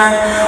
না